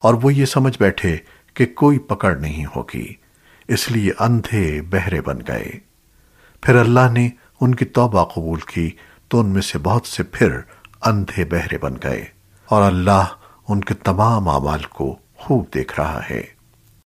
اور وہ یہ سمجھ بیٹھے کہ کوئی پکڑ نہیں ہوگی، اس لیے اندھے بہرے بن گئے۔ پھر اللہ نے ان کی توبہ قبول کی، تو ان میں سے بہت سے پھر اندھے بہرے بن گئے۔ اور اللہ ان کے تمام اعمال کو خوب دیکھ رہا ہے۔